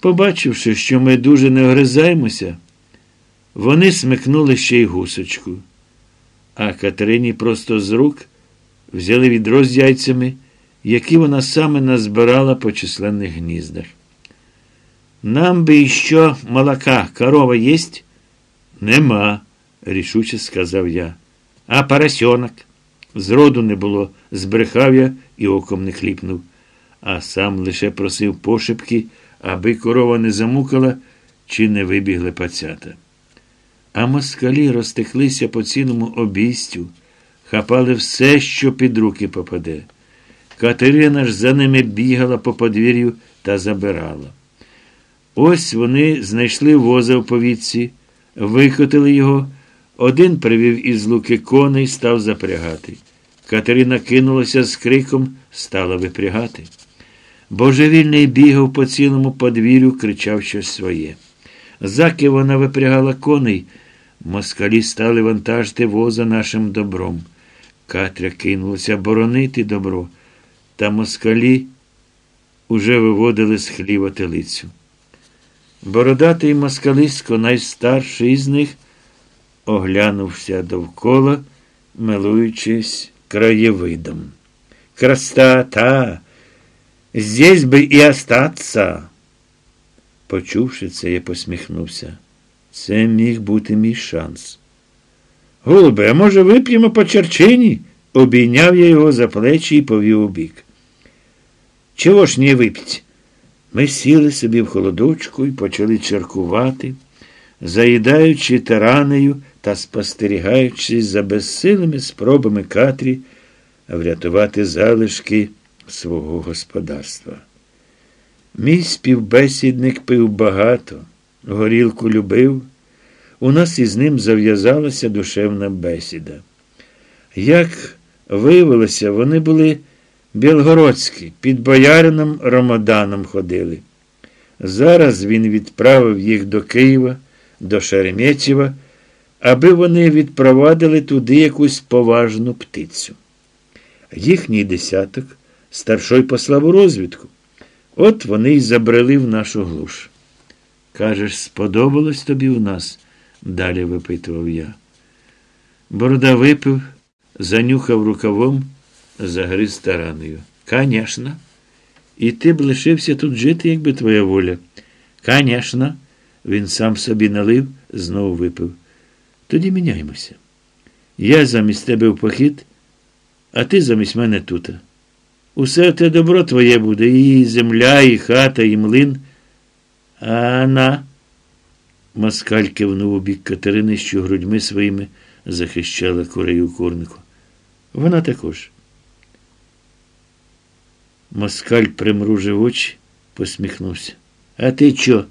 Побачивши, що ми дуже не огризаємося, вони смикнули ще й гусочку. А Катерині просто з рук взяли відро з яйцями, які вона саме назбирала по численних гніздах. Нам би іще молока, корова єсть? Нема, рішуче сказав я. А поросенок? Зроду не було, збрехав я і оком не хліпнув, а сам лише просив пошепки, аби корова не замукала чи не вибігли пацята. А москалі розтеклися по цілому обійстю, хапали все, що під руки попаде. Катерина ж за ними бігала по подвір'ю та забирала. Ось вони знайшли воза в повітці, викотили його. Один привів із луки коней, став запрягати. Катерина кинулася з криком, стала випрягати. Божевільний бігав по цілому подвір'ю, кричав щось своє. Заки вона випрягала коней, москалі стали вантажити воза нашим добром. Катря кинулася боронити добро, та москалі уже виводили з хліва телицю. Бородатий москалисько, найстарший із них, оглянувся довкола, милуючись краєвидом. Красота! Здесь би і остаться. Почувши це, я посміхнувся. Це міг бути мій шанс. Голубе, а може, вип'ємо по черчині? Обійняв я його за плечі і повів у бік. Чого ж не вип'ять? Ми сіли собі в холодочку і почали черкувати, заїдаючи таранею та спостерігаючи за безсилими спробами Катрі врятувати залишки свого господарства. Мій співбесідник пив багато, горілку любив. У нас із ним зав'язалася душевна бесіда. Як виявилося, вони були білгородські, під боярином Ромаданом ходили. Зараз він відправив їх до Києва, до Шереметєва, аби вони відпровадили туди якусь поважну птицю. Їхній десяток старшой послав у розвідку. От вони й забрели в нашу глуш. Кажеш, сподобалось тобі у нас? далі випитував я. Борода випив, занюхав рукавом, загриз тараною. Конечно. І ти б лишився тут жити, якби твоя воля. Конечно. Він сам собі налив, знову випив. Тоді міняємося. Я замість тебе в похід, а ти замість мене тут. Усе те добро твоє буде, і земля, і хата, і млин. А на. Москаль кивнув у бік Катерини, що грудьми своїми захищала курею курнику. Вона також. Москаль примружив очі, посміхнувся. А ти чо?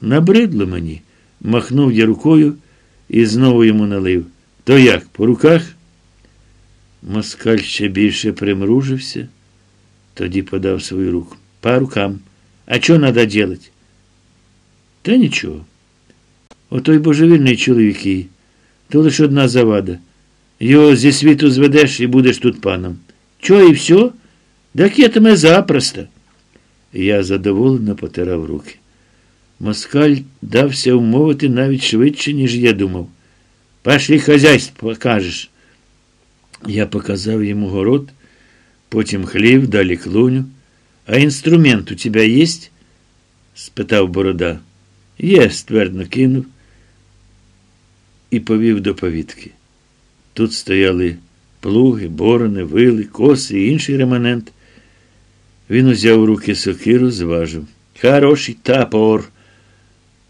Набридло мені? махнув я рукою і знову йому налив. То як, по руках? Москаль ще більше примружився, тоді подав свою руку. По рукам. А що треба делать? Та нічого. Отой божевільний чоловік, то лише одна завада. Його зі світу зведеш і будеш тут паном. Чо і все? Так я тебе запросто. Я задоволено потирав руки. Москаль дався умовити навіть швидше, ніж я думав. Пошли хазяйство покажеш. Я показав йому город, потім хлів, далі клуню. А інструмент у тебе є? спитав Борода. Є, ствердно кинув і повів до повітки. Тут стояли плуги, борони, вили, коси і інший реманент. Він узяв у руки сокиру, зважив. Хороший тапор.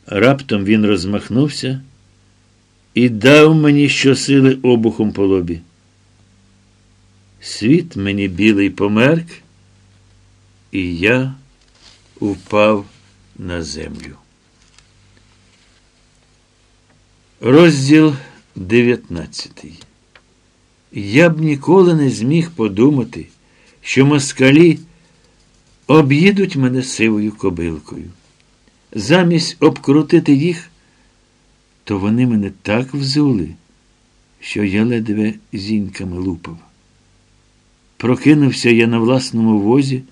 Раптом він розмахнувся і дав мені щосили обухом по лобі. Світ мені білий померк, і я упав на землю. Розділ 19. Я б ніколи не зміг подумати, що москалі об'їдуть мене сивою кобилкою. Замість обкрутити їх, то вони мене так взули, що я ледве зіньками лупав. Прокинувся я на власному возі,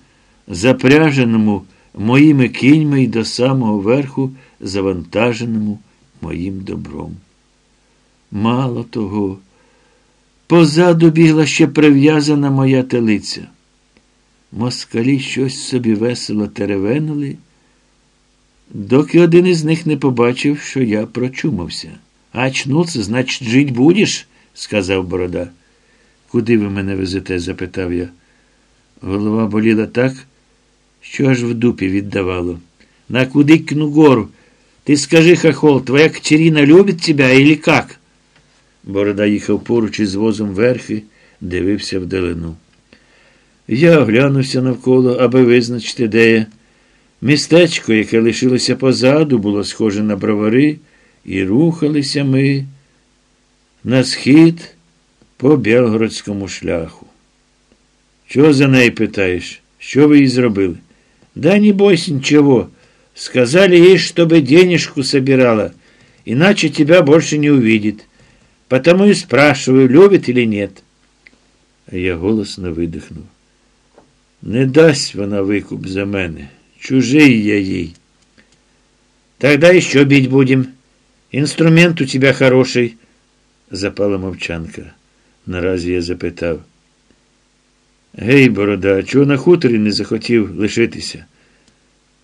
запряженому моїми кіньми й до самого верху, завантаженому моїм добром. Мало того, позаду бігла ще прив'язана моя телиця. Москалі щось собі весело теревенули, доки один із них не побачив, що я прочумався. А очнуться, значить, жить будеш? сказав Борода. Куди ви мене везете? запитав я. Голова боліла так, що аж в дупі віддавало. На Кудыкину гору. Ти скажи, хохол, твоя Катерина любить тебя или как? Борода їхав поруч із возом верхи, дивився вдалину. Я оглянувся навколо, аби визначити, де я. Містечко, яке лишилося позаду, було схоже на бровари, і рухалися ми на схід по Білгородському шляху. Чого за неї питаєш? Що ви їй зробили? Да не бойся ничего. Сказали ей, чтобы денежку собирала, иначе тебя больше не увидит. Потому и спрашиваю, любит или нет. А Я голосно видихнув. Не дасть вона викуп за мене. Чужий я їй. Тогда еще бить будем. Инструмент у тебя хороший, запала мовчанка. Наразі я запитав. Гей, борода, чого на хуторі не захотів лишитися?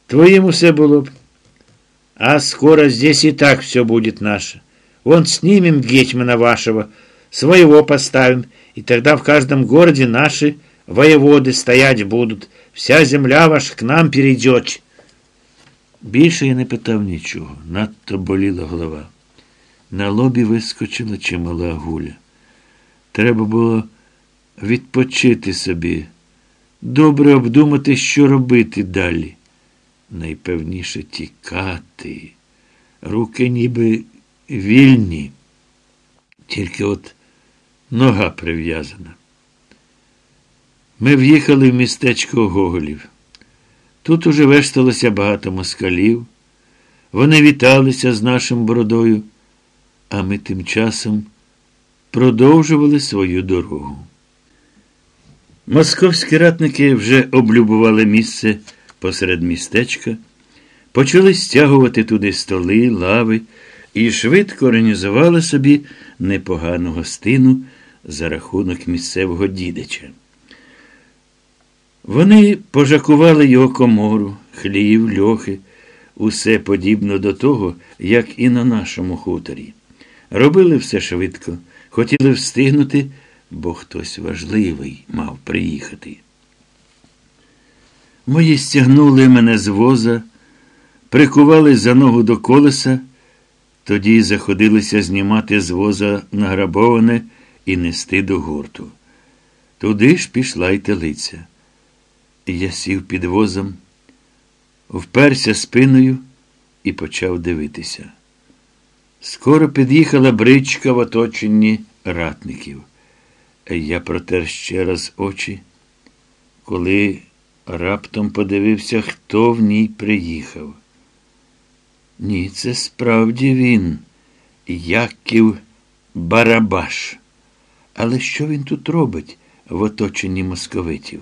Твоїм усе було б. А скоро здесь и так все будет наше. Вон снимем гетьмана вашего, своего поставим, и тогда в каждом городе наши воеводы стоять будут. Вся земля ваша к нам перейдет. Більше я не питав нічого, надто боліла голова. На лобі вискочила чимала гуля. Треба було відпочити собі, добре обдумати, що робити далі. Найпевніше тікати. Руки ніби вільні, тільки от нога прив'язана. Ми в'їхали в містечко Гоголів. Тут уже вешталося багато москалів. Вони віталися з нашим бородою, а ми тим часом продовжували свою дорогу. Московські ратники вже облюбували місце посеред містечка, почали стягувати туди столи, лави і швидко організували собі непогану гостину за рахунок місцевого дідича. Вони пожакували його комору, хлів, льохи, усе подібно до того, як і на нашому хуторі. Робили все швидко, хотіли встигнути, бо хтось важливий мав приїхати. Мої стягнули мене з воза, прикували за ногу до колеса, тоді заходилися знімати з воза награбоване і нести до гурту. Туди ж пішла й телиця. Я сів під возом, вперся спиною і почав дивитися. Скоро під'їхала бричка в оточенні ратників. Я протер ще раз очі, коли раптом подивився, хто в ній приїхав. Ні, це справді він, Яків Барабаш. Але що він тут робить в оточенні московитів?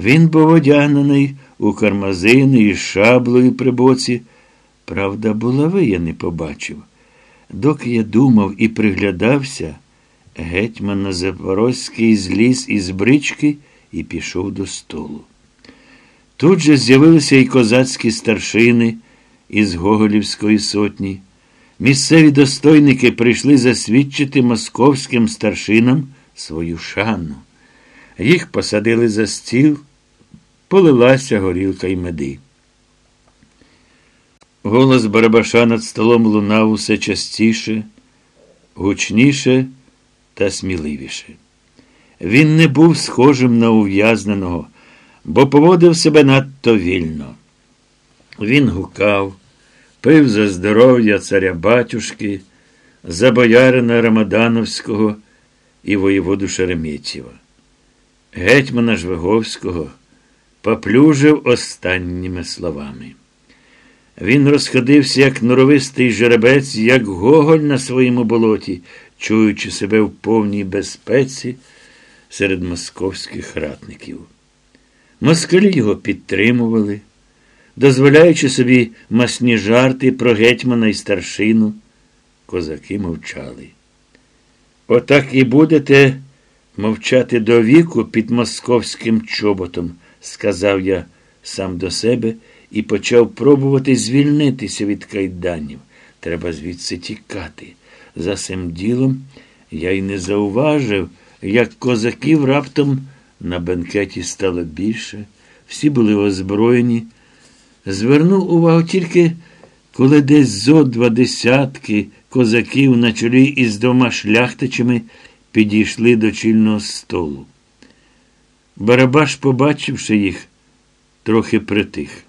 Він був одягнений у кармазини із шаблею при боці. Правда, булави я не побачив. Доки я думав і приглядався, гетьман на Запорозький зліз із брички і пішов до столу. Тут же з'явилися й козацькі старшини із Гоголівської сотні. Місцеві достойники прийшли засвідчити московським старшинам свою шану. Їх посадили за стіл, полилася горілка й меди. Голос Барабаша над столом лунав усе частіше, гучніше та сміливіше. Він не був схожим на ув'язненого, бо поводив себе надто вільно. Він гукав, пив за здоров'я царя батюшки, за боярина Рамадановського і воєводу Шереметєва. Гетьмана Жвиговського поплюжив останніми словами. Він розходився, як норовистий жеребець, як гоголь на своєму болоті, чуючи себе в повній безпеці серед московських ратників. Москалі його підтримували, дозволяючи собі масні жарти про гетьмана і старшину. Козаки мовчали. Отак і будете мовчати до віку під московським чоботом, сказав я сам до себе і почав пробувати звільнитися від кайданів. Треба звідси тікати. За цим ділом я й не зауважив, як козаків раптом на бенкеті стало більше, всі були озброєні. Звернув увагу тільки, коли десь зо два десятки козаків на чолі із двома шляхтичами підійшли до чільного столу. Барабаш, побачивши їх, трохи притих.